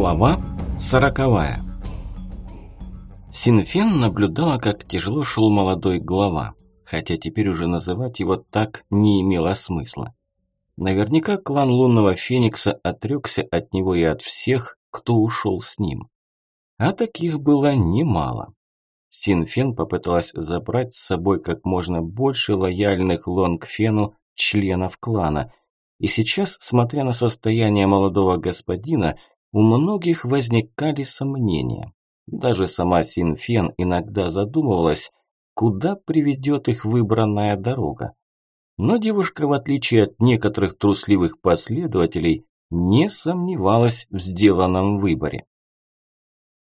Глава сороковая Синфен наблюдала, как тяжело шел молодой глава, хотя теперь уже называть его так не имело смысла. Наверняка клан лунного феникса отрекся от него и от всех, кто ушел с ним. А таких было немало. Синфен попыталась забрать с собой как можно больше лояльных Лонгфену членов клана. И сейчас, смотря на состояние молодого господина, у многих возникали сомнения. Даже сама Синфен иногда задумывалась, куда приведет их выбранная дорога. Но девушка, в отличие от некоторых трусливых последователей, не сомневалась в сделанном выборе.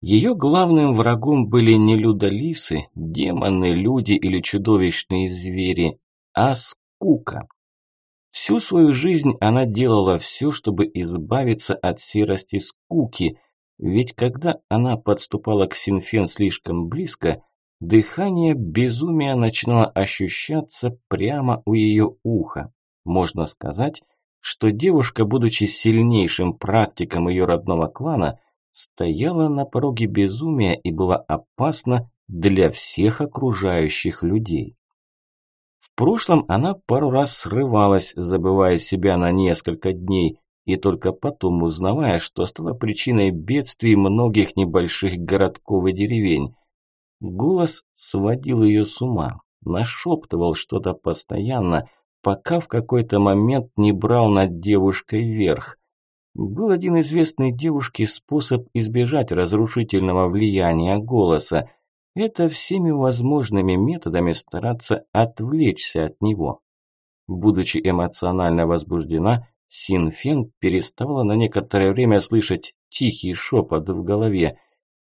Ее главным врагом были не людолисы, демоны, люди или чудовищные звери, а скука. Всю свою жизнь она делала все, чтобы избавиться от серости скуки, ведь когда она подступала к Синфен слишком близко, дыхание безумия начинало ощущаться прямо у ее уха. Можно сказать, что девушка, будучи сильнейшим практиком ее родного клана, стояла на пороге безумия и была опасна для всех окружающих людей. В прошлом она пару раз срывалась, забывая себя на несколько дней, и только потом узнавая, что стала причиной бедствий многих небольших городков и деревень. Голос сводил ее с ума, нашептывал что-то постоянно, пока в какой-то момент не брал над девушкой верх. Был один известный девушке способ избежать разрушительного влияния голоса – это всеми возможными методами стараться отвлечься от него. Будучи эмоционально возбуждена, Синфен переставала на некоторое время слышать тихий шепот в голове,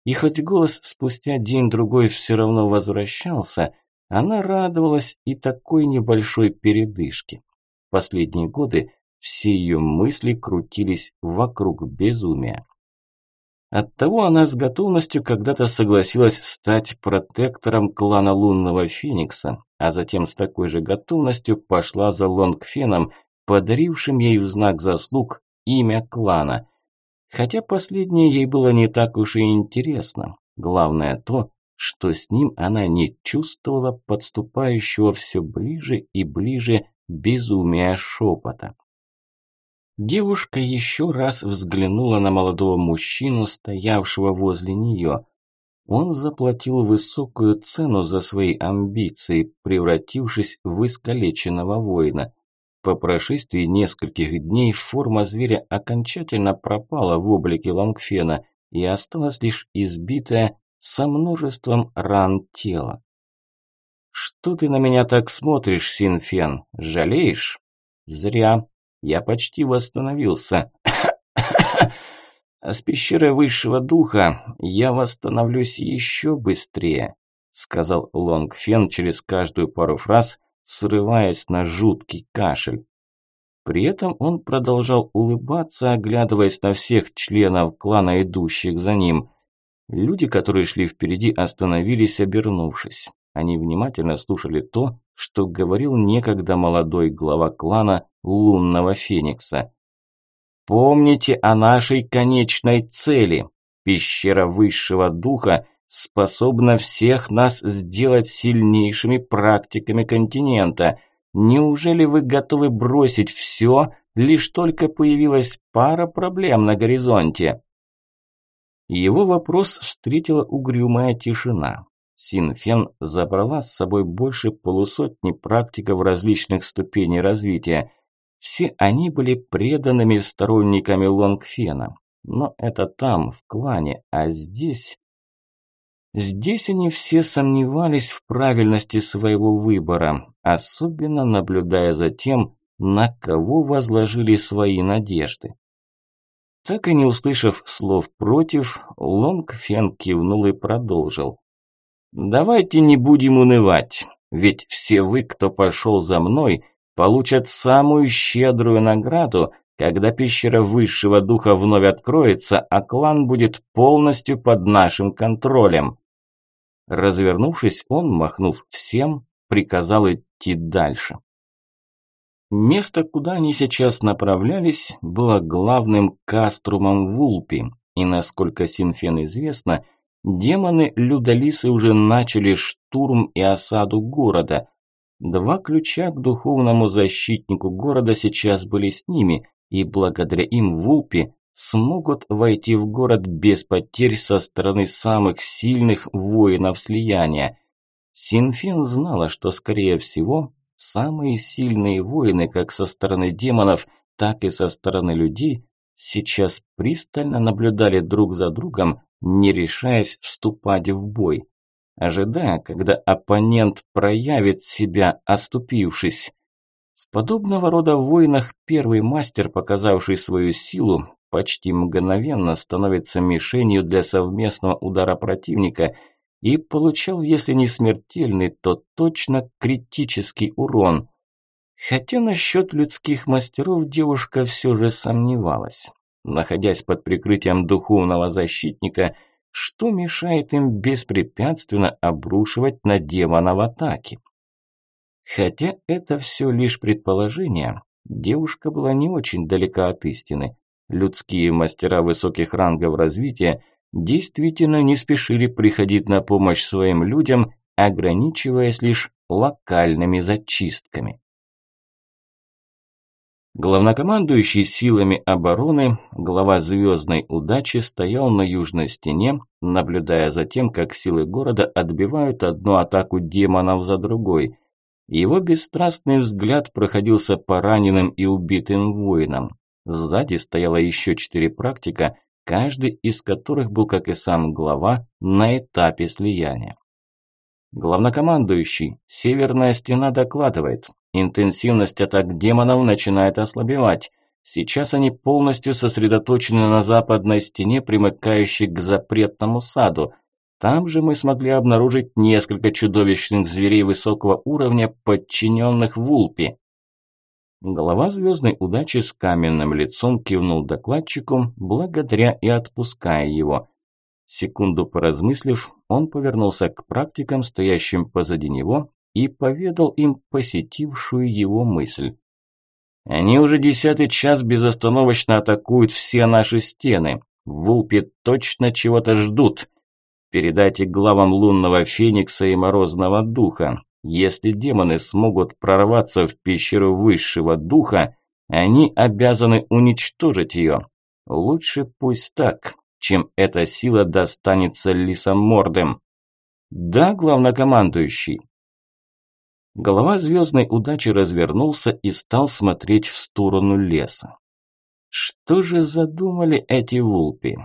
и хоть голос спустя день-другой все равно возвращался, она радовалась и такой небольшой передышке. Последние годы все ее мысли крутились вокруг безумия. Оттого она с готовностью когда-то согласилась стать протектором клана Лунного Феникса, а затем с такой же готовностью пошла за Лонгфеном, подарившим ей в знак заслуг имя клана. Хотя последнее ей было не так уж и интересно. Главное то, что с ним она не чувствовала подступающего все ближе и ближе безумия шепота. Девушка еще раз взглянула на молодого мужчину, стоявшего возле нее. Он заплатил высокую цену за свои амбиции, превратившись в искалеченного воина. По прошествии нескольких дней форма зверя окончательно пропала в облике Лангфена и осталась лишь избитая со множеством ран тела. «Что ты на меня так смотришь, Синфен? Жалеешь?» «Зря. Я почти восстановился. А с пещерой высшего духа я восстановлюсь еще быстрее, сказал Лонгфен через каждую пару фраз, срываясь на жуткий кашель. При этом он продолжал улыбаться, оглядываясь на всех членов клана, идущих за ним. Люди, которые шли впереди, остановились, обернувшись. Они внимательно слушали то, что говорил некогда молодой глава клана лунного феникса. Помните о нашей конечной цели. Пещера высшего духа способна всех нас сделать сильнейшими практиками континента. Неужели вы готовы бросить все, лишь только появилась пара проблем на горизонте? Его вопрос встретила угрюмая тишина. Синфен забрала с собой больше полусотни практиков различных ступеней развития – все они были преданными сторонниками Лонгфена. Но это там, в клане, а здесь... Здесь они все сомневались в правильности своего выбора, особенно наблюдая за тем, на кого возложили свои надежды. Так и не услышав слов против, Лонгфен кивнул и продолжил. «Давайте не будем унывать, ведь все вы, кто пошел за мной, получат самую щедрую награду, когда пещера высшего духа вновь откроется, а клан будет полностью под нашим контролем. Развернувшись, он, махнув всем, приказал идти дальше. Место, куда они сейчас направлялись, было главным каструмом Вулпи, и насколько Синфен известно, демоны-людолисы уже начали штурм и осаду города. Два ключа к духовному защитнику города сейчас были с ними, и благодаря им Вулпи смогут войти в город без потерь со стороны самых сильных воинов слияния. Синфен знала, что, скорее всего, самые сильные воины, как со стороны демонов, так и со стороны людей, сейчас пристально наблюдали друг за другом, не решаясь вступать в бой, ожидая, когда оппонент проявит себя, оступившись. В подобного рода войнах первый мастер, показавший свою силу, почти мгновенно становится мишенью для совместного удара противника и получал, если не смертельный, то точно критический урон. Хотя насчет людских мастеров девушка все же сомневалась. Находясь под прикрытием духовного защитника, что мешает им беспрепятственно обрушивать на демонов атаки? Хотя это все лишь предположение, девушка была не очень далека от истины. Людские мастера высоких рангов развития действительно не спешили приходить на помощь своим людям, ограничиваясь лишь локальными зачистками. Главнокомандующий силами обороны, глава звездной удачи, стоял на южной стене, наблюдая за тем, как силы города отбивают одну атаку демонов за другой. Его бесстрастный взгляд проходился по раненым и убитым воинам. Сзади стояло еще четыре практика, каждый из которых был, как и сам глава, на этапе слияния. Главнокомандующий, северная стена докладывает. Интенсивность атак демонов начинает ослабевать. Сейчас они полностью сосредоточены на западной стене, примыкающей к запретному саду. Там же мы смогли обнаружить несколько чудовищных зверей высокого уровня, подчиненных Вулпи. Голова звездной удачи с каменным лицом кивнул докладчику, благодаря и отпуская его. Секунду поразмыслив, он повернулся к практикам, стоящим позади него, и поведал им посетившую его мысль. «Они уже десятый час безостановочно атакуют все наши стены. Вулпи точно чего-то ждут. Передайте главам лунного феникса и морозного духа. Если демоны смогут прорваться в пещеру высшего духа, они обязаны уничтожить ее. Лучше пусть так, чем эта сила достанется лисомордым. Да, главнокомандующий. Голова звездной удачи развернулся и стал смотреть в сторону леса. Что же задумали эти вулпи?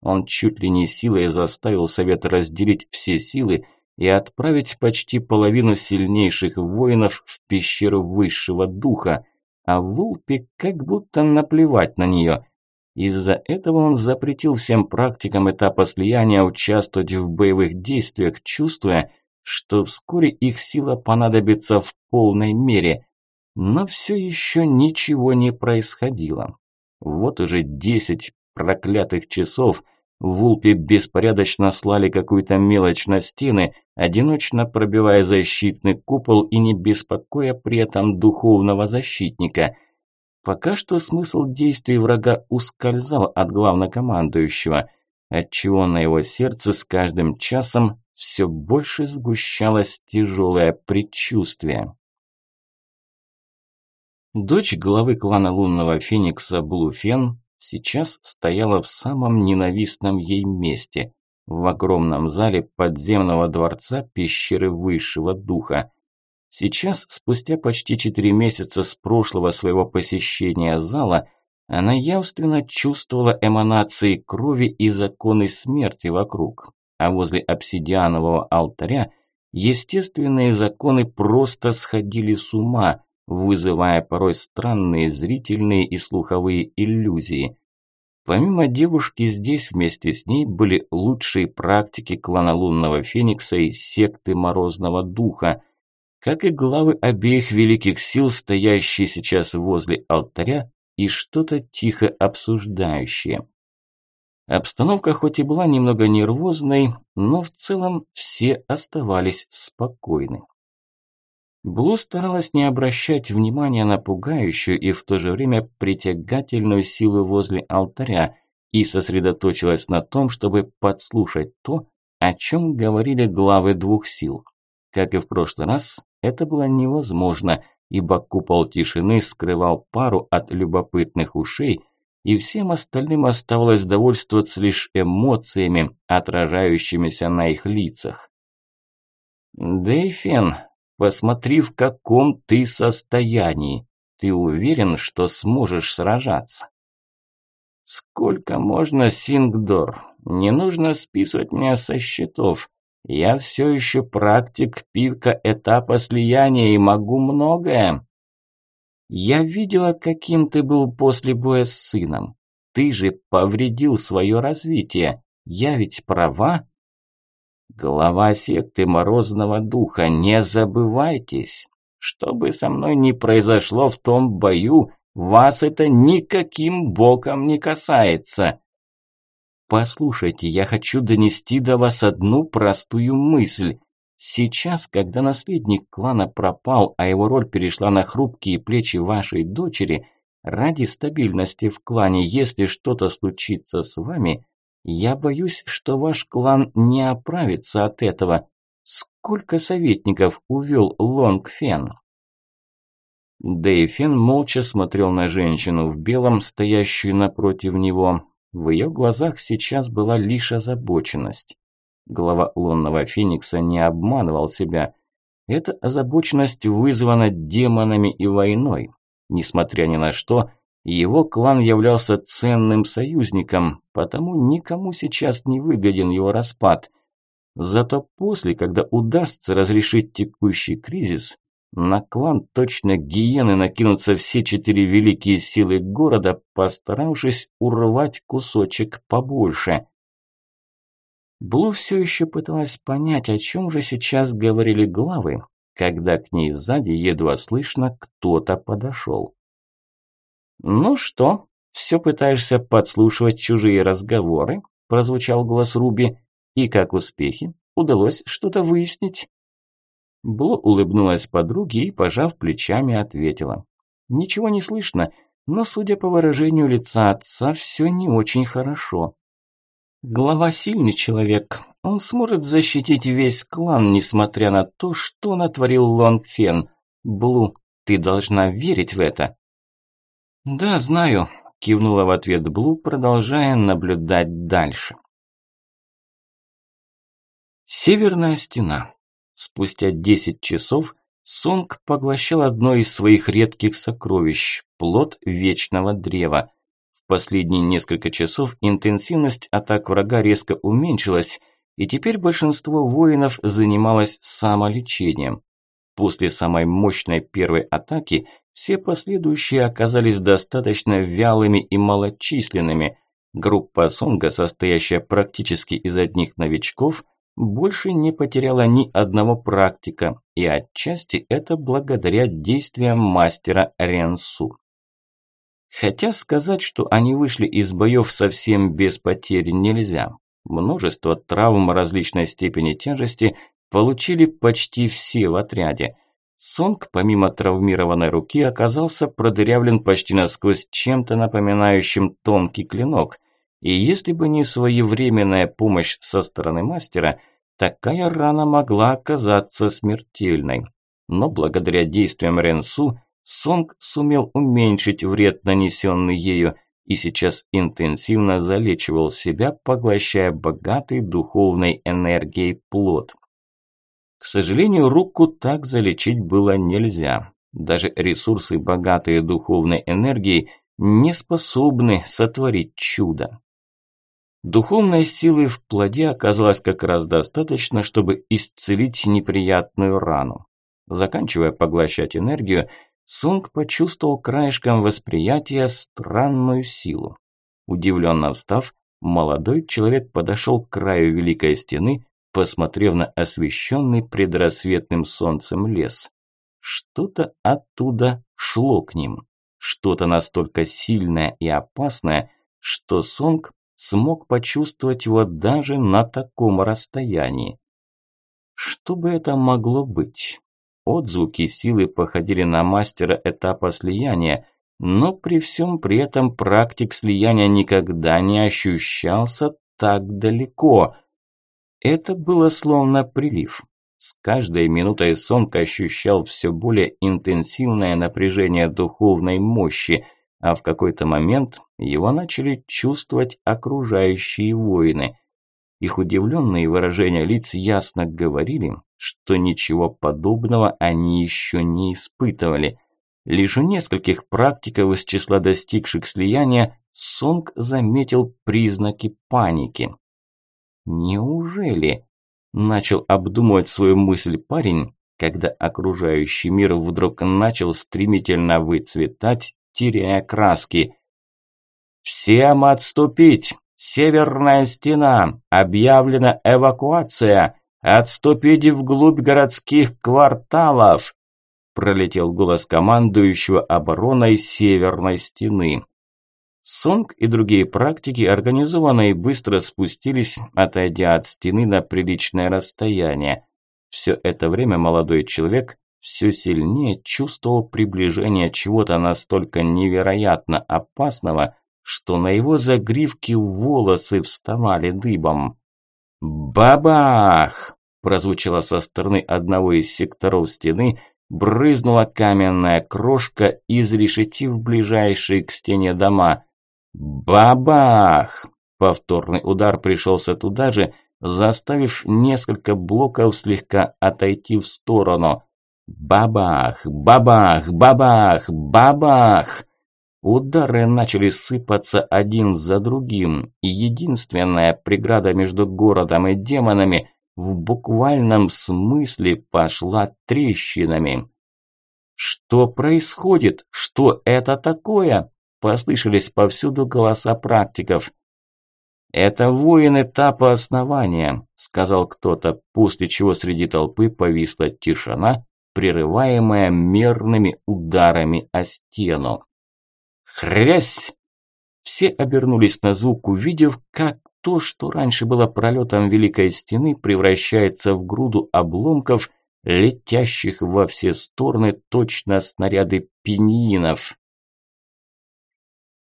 Он чуть ли не силой заставил совет разделить все силы и отправить почти половину сильнейших воинов в пещеру высшего духа, а Вулпе как будто наплевать на нее. Из-за этого он запретил всем практикам этапа слияния участвовать в боевых действиях, чувствуя, что вскоре их сила понадобится в полной мере. Но все еще ничего не происходило. Вот уже десять проклятых часов – Вулпи беспорядочно слали какую-то мелочь на стены, одиночно пробивая защитный купол и не беспокоя при этом духовного защитника. Пока что смысл действий врага ускользал от главнокомандующего, отчего на его сердце с каждым часом все больше сгущалось тяжелое предчувствие. Дочь главы клана лунного феникса Блуфен сейчас стояла в самом ненавистном ей месте – в огромном зале подземного дворца пещеры высшего духа. Сейчас, спустя почти четыре месяца с прошлого своего посещения зала, она явственно чувствовала эманации крови и законы смерти вокруг, а возле обсидианового алтаря естественные законы просто сходили с ума, вызывая порой странные зрительные и слуховые иллюзии. Помимо девушки, здесь вместе с ней были лучшие практики клана Лунного Феникса и секты Морозного Духа, как и главы обеих великих сил, стоящие сейчас возле алтаря и что-то тихо обсуждающие. Обстановка хоть и была немного нервозной, но в целом все оставались спокойны. Блу старалась не обращать внимания на пугающую и в то же время притягательную силу возле алтаря, и сосредоточилась на том, чтобы подслушать то, о чем говорили главы двух сил. Как и в прошлый раз, это было невозможно, ибо купол тишины скрывал пару от любопытных ушей, и всем остальным оставалось довольствоваться лишь эмоциями, отражающимися на их лицах. «Дэйфен, посмотри, в каком ты состоянии. Ты уверен, что сможешь сражаться?» «Сколько можно, Сингдор? Не нужно списывать меня со счетов. Я все еще практик пика этапа слияния и могу многое. Я видела, каким ты был после боя с сыном. Ты же повредил свое развитие. Я ведь права? Глава секты Морозного Духа, не забывайтесь. Что бы со мной ни произошло в том бою, вас это никаким боком не касается. Послушайте, я хочу донести до вас одну простую мысль. Сейчас, когда наследник клана пропал, а его роль перешла на хрупкие плечи вашей дочери, ради стабильности в клане, если что-то случится с вами, я боюсь, что ваш клан не оправится от этого. Сколько советников увел Лонг Фен? Дэйфен молча смотрел на женщину в белом, стоящую напротив него. В ее глазах сейчас была лишь озабоченность. Глава лунного феникса не обманывал себя. Эта озабоченность вызвана демонами и войной. Несмотря ни на что, его клан являлся ценным союзником, потому никому сейчас не выгоден его распад. Зато после, когда удастся разрешить текущий кризис, на клан точно гиены накинутся все четыре великие силы города, постаравшись урвать кусочек побольше. Блу все еще пыталась понять, о чем же сейчас говорили главы, когда к ней сзади едва слышно кто-то подошел. «Ну что, все пытаешься подслушивать чужие разговоры?» – прозвучал голос Руби. «И как успехи? Удалось что-то выяснить?» Бло улыбнулась подруге и, пожав плечами, ответила. «Ничего не слышно, но, судя по выражению лица отца, все не очень хорошо. Глава сильный человек, он сможет защитить весь клан, несмотря на то, что натворил Лонгфен. Блу, ты должна верить в это». «Да, знаю», – кивнула в ответ Блу, продолжая наблюдать дальше. Северная стена. Спустя 10 часов Сонг поглощал одно из своих редких сокровищ – плод Вечного Древа. Последние несколько часов интенсивность атак врага резко уменьшилась, и теперь большинство воинов занималось самолечением. После самой мощной первой атаки все последующие оказались достаточно вялыми и малочисленными. Группа Сонга, состоящая практически из одних новичков – больше не потеряла ни одного практика, и отчасти это благодаря действиям мастера Ренсу. Хотя сказать, что они вышли из боев совсем без потерь нельзя. Множество травм различной степени тяжести получили почти все в отряде. Сонг, помимо травмированной руки, оказался продырявлен почти насквозь чем-то напоминающим тонкий клинок, и если бы не своевременная помощь со стороны мастера, такая рана могла оказаться смертельной. Но благодаря действиям Ренсу, Сонг сумел уменьшить вред, нанесенный ею, и сейчас интенсивно залечивал себя, поглощая богатый духовной энергией плод. К сожалению, руку так залечить было нельзя. Даже ресурсы, богатые духовной энергией, не способны сотворить чудо. Духовной силы в плоде оказалось как раз достаточно, чтобы исцелить неприятную рану. Заканчивая поглощать энергию, Сунг почувствовал краешком восприятия странную силу. Удивленно встав, молодой человек подошел к краю Великой Стены, посмотрев на освещенный предрассветным солнцем лес. Что-то оттуда шло к ним. Что-то настолько сильное и опасное, что Сонг смог почувствовать его даже на таком расстоянии. Что бы это могло быть? Отзвуки силы походили на мастера этапа слияния, но при всем при этом практик слияния никогда не ощущался так далеко. Это было словно прилив. С каждой минутой Сонг ощущал все более интенсивное напряжение духовной мощи, а в какой-то момент его начали чувствовать окружающие воины. Их удивленные выражения лиц ясно говорили, что ничего подобного они еще не испытывали. Лишь у нескольких практиков из числа достигших слияния Сонг заметил признаки паники. Неужели? Начал обдумывать свою мысль парень, когда окружающий мир вдруг начал стремительно выцветать, теряя краски. «Всем отступить! Северная стена! Объявлена эвакуация! Отступить вглубь городских кварталов!» Пролетел голос командующего обороной Северной стены. Сонг и другие практики организованно и быстро спустились, отойдя от стены на приличное расстояние. Все это время молодой человек все сильнее чувствовал приближение чего-то настолько невероятно опасного, что на его загривке волосы вставали дыбом. «Бабах!» – прозвучало со стороны одного из секторов стены, брызнула каменная крошка, изрешетив ближайшие к стене дома. Бабах! Повторный удар пришелся туда же, заставив несколько блоков слегка отойти в сторону. Бабах! Бабах! Бабах! Бабах! Удары начали сыпаться один за другим, и единственная преграда между городом и демонами в буквальном смысле пошла трещинами. «Что происходит? Что это такое?» Послышались повсюду голоса практиков. «Это воин этапа основания», – сказал кто-то, после чего среди толпы повисла тишина, прерываемая мерными ударами о стену. «Хрясь!» Все обернулись на звук, увидев, как то, что раньше было пролетом Великой Стены, превращается в груду обломков, летящих во все стороны точно снаряды пиньинов.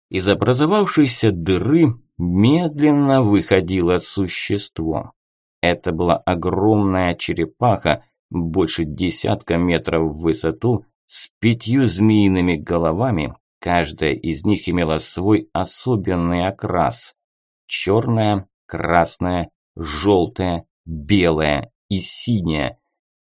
Из образовавшейся дыры медленно выходило существо. Это была огромная черепаха, больше десятка метров в высоту, с пятью змеиными головами, каждая из них имела свой особенный окрас. Черная, красная, желтая, белая и синяя.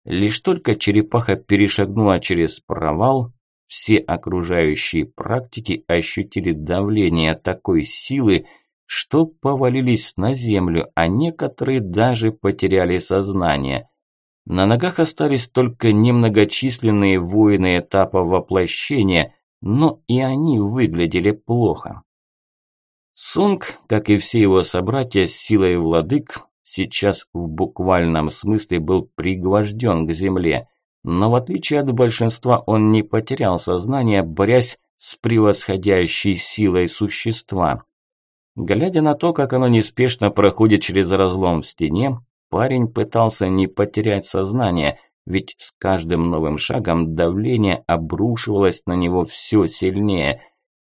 Лишь только черепаха перешагнула через провал, все окружающие практики ощутили давление такой силы, что повалились на землю, а некоторые даже потеряли сознание. На ногах остались только немногочисленные воины этапа воплощения, но и они выглядели плохо. Сунг, как и все его собратья с силой владык, сейчас в буквальном смысле был пригвожден к земле – но в отличие от большинства он не потерял сознание, борясь с превосходящей силой существа. Глядя на то, как оно неспешно проходит через разлом в стене, парень пытался не потерять сознание, ведь с каждым новым шагом давление обрушивалось на него все сильнее.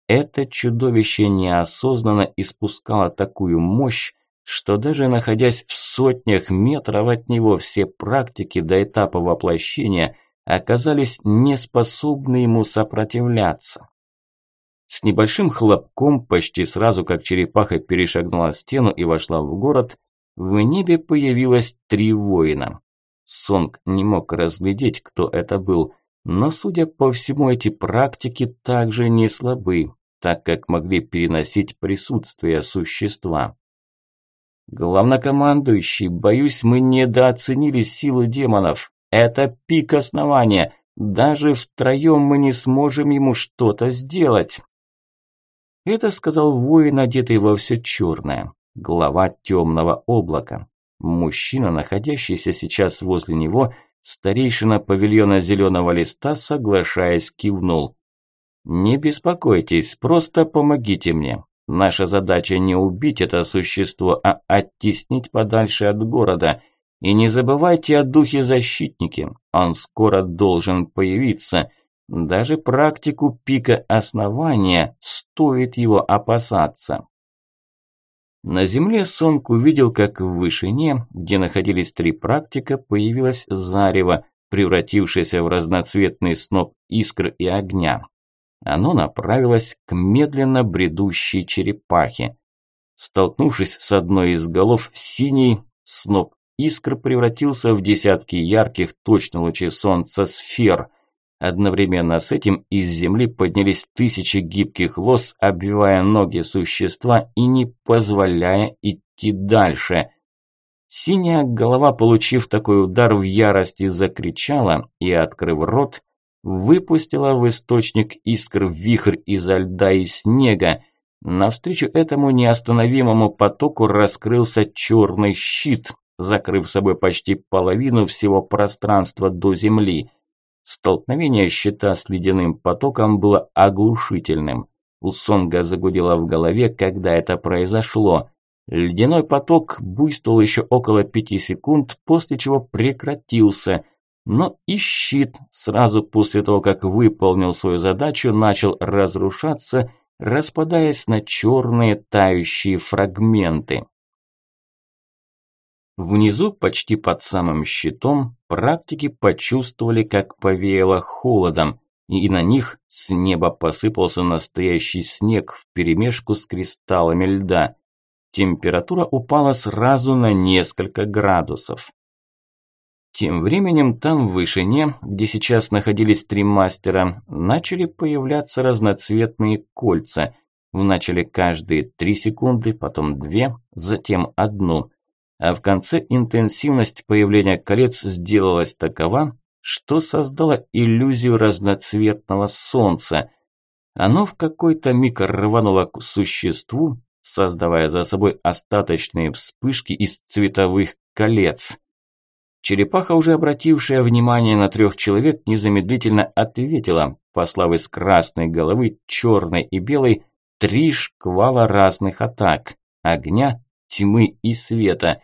Это чудовище неосознанно испускало такую мощь, что даже находясь в сотнях метров от него, все практики до этапа воплощения оказались неспособны ему сопротивляться. С небольшим хлопком, почти сразу как черепаха перешагнула стену и вошла в город, в небе появилось три воина. Сонг не мог разглядеть, кто это был, но, судя по всему, эти практики также не слабы, так как могли переносить присутствие существа. Главнокомандующий, боюсь, мы недооценили силу демонов. Это пик основания. Даже втроем мы не сможем ему что-то сделать. Это сказал воин, одетый во все черное, глава темного облака. Мужчина, находящийся сейчас возле него, старейшина павильона зеленого листа, соглашаясь, кивнул. «Не беспокойтесь, просто помогите мне. Наша задача не убить это существо, а оттеснить подальше от города. И не забывайте о духе защитники. Он скоро должен появиться. Даже практику пика основания стоит его опасаться. На земле Сонг увидел, как в вышине, где находились три практика, появилось зарево, превратившееся в разноцветный сноп искр и огня. Оно направилось к медленно бредущей черепахе. Столкнувшись с одной из голов синий, сноп искр превратился в десятки ярких, точно лучей солнца сфер. Одновременно с этим из земли поднялись тысячи гибких лос, обвивая ноги существа и не позволяя идти дальше. Синяя голова, получив такой удар в ярости, закричала и, открыв рот, выпустила в источник искр вихрь изо льда и снега. Навстречу этому неостановимому потоку раскрылся черный щит, закрыв собой почти половину всего пространства до земли. Столкновение щита с ледяным потоком было оглушительным. У Сонга загудело в голове, когда это произошло. Ледяной поток буйствовал еще около пяти секунд, после чего прекратился. Но и щит сразу после того, как выполнил свою задачу, начал разрушаться, распадаясь на черные тающие фрагменты. Внизу, почти под самым щитом, практики почувствовали, как повеяло холодом, и на них с неба посыпался настоящий снег вперемешку с кристаллами льда. Температура упала сразу на несколько градусов. Тем временем там в вышине, где сейчас находились три мастера, начали появляться разноцветные кольца. Вначале каждые три секунды, потом две, затем одну – а в конце интенсивность появления колец сделалась такова, что создала иллюзию разноцветного солнца. Оно в какой-то миг рвануло к существу, создавая за собой остаточные вспышки из цветовых колец. Черепаха, уже обратившая внимание на трех человек, незамедлительно ответила, послав из красной головы, черной и белой, три шквала разных атак – огня, тьмы и света.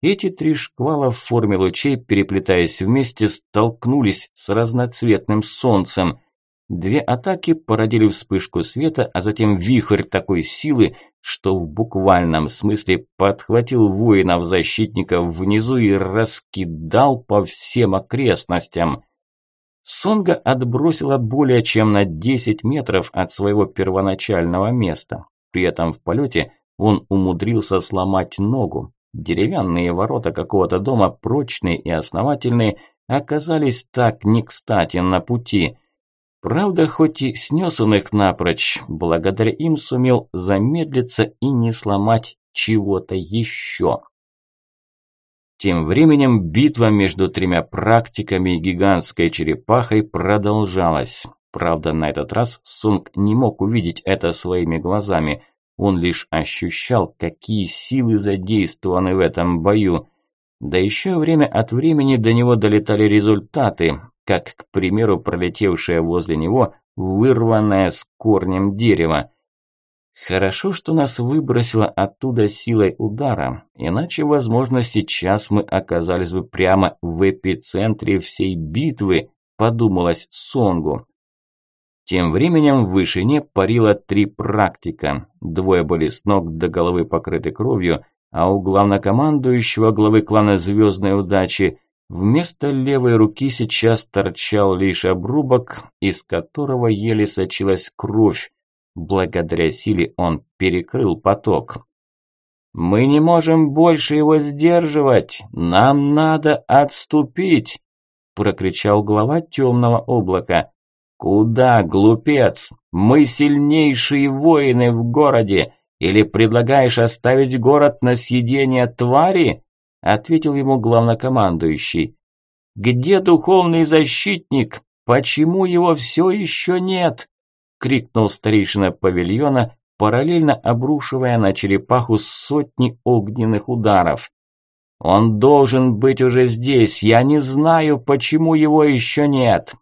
Эти три шквала в форме лучей, переплетаясь вместе, столкнулись с разноцветным солнцем. Две атаки породили вспышку света, а затем вихрь такой силы, что в буквальном смысле подхватил воинов-защитников внизу и раскидал по всем окрестностям. Сонга отбросила более чем на 10 метров от своего первоначального места. При этом в полете он умудрился сломать ногу. Деревянные ворота какого-то дома, прочные и основательные, оказались так не кстати на пути. Правда, хоть и снес он их напрочь, благодаря им сумел замедлиться и не сломать чего-то еще. Тем временем битва между тремя практиками и гигантской черепахой продолжалась. Правда, на этот раз Сунг не мог увидеть это своими глазами – он лишь ощущал, какие силы задействованы в этом бою. Да еще время от времени до него долетали результаты, как, к примеру, пролетевшее возле него вырванное с корнем дерево. Хорошо, что нас выбросило оттуда силой удара, иначе, возможно, сейчас мы оказались бы прямо в эпицентре всей битвы, подумалось Сонгу. Тем временем в вышине парило три практика. Двое были с ног до головы покрыты кровью, а у главнокомандующего главы клана Звездной Удачи вместо левой руки сейчас торчал лишь обрубок, из которого еле сочилась кровь. Благодаря силе он перекрыл поток. «Мы не можем больше его сдерживать! Нам надо отступить!» прокричал глава темного облака. «Куда, глупец? Мы сильнейшие воины в городе. Или предлагаешь оставить город на съедение твари?» Ответил ему главнокомандующий. «Где духовный защитник? Почему его все еще нет?» Крикнул старейшина павильона, параллельно обрушивая на черепаху сотни огненных ударов. «Он должен быть уже здесь. Я не знаю, почему его еще нет.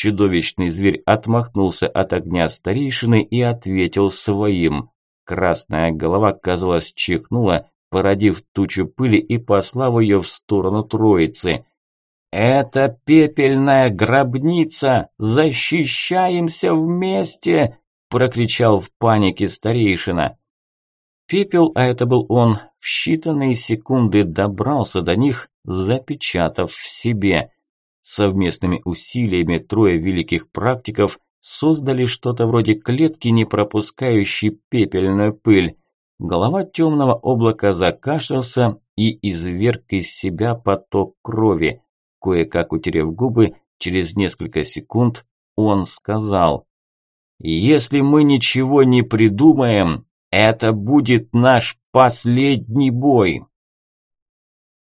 Чудовищный зверь отмахнулся от огня старейшины и ответил своим. Красная голова, казалось, чихнула, породив тучу пыли и послав ее в сторону троицы. «Это пепельная гробница! Защищаемся вместе!» – прокричал в панике старейшина. Пепел, а это был он, в считанные секунды добрался до них, запечатав в себе. Совместными усилиями трое великих практиков создали что-то вроде клетки, не пропускающей пепельную пыль. Голова темного облака закашлялся и изверг из себя поток крови. Кое-как утерев губы, через несколько секунд он сказал «Если мы ничего не придумаем, это будет наш последний бой!»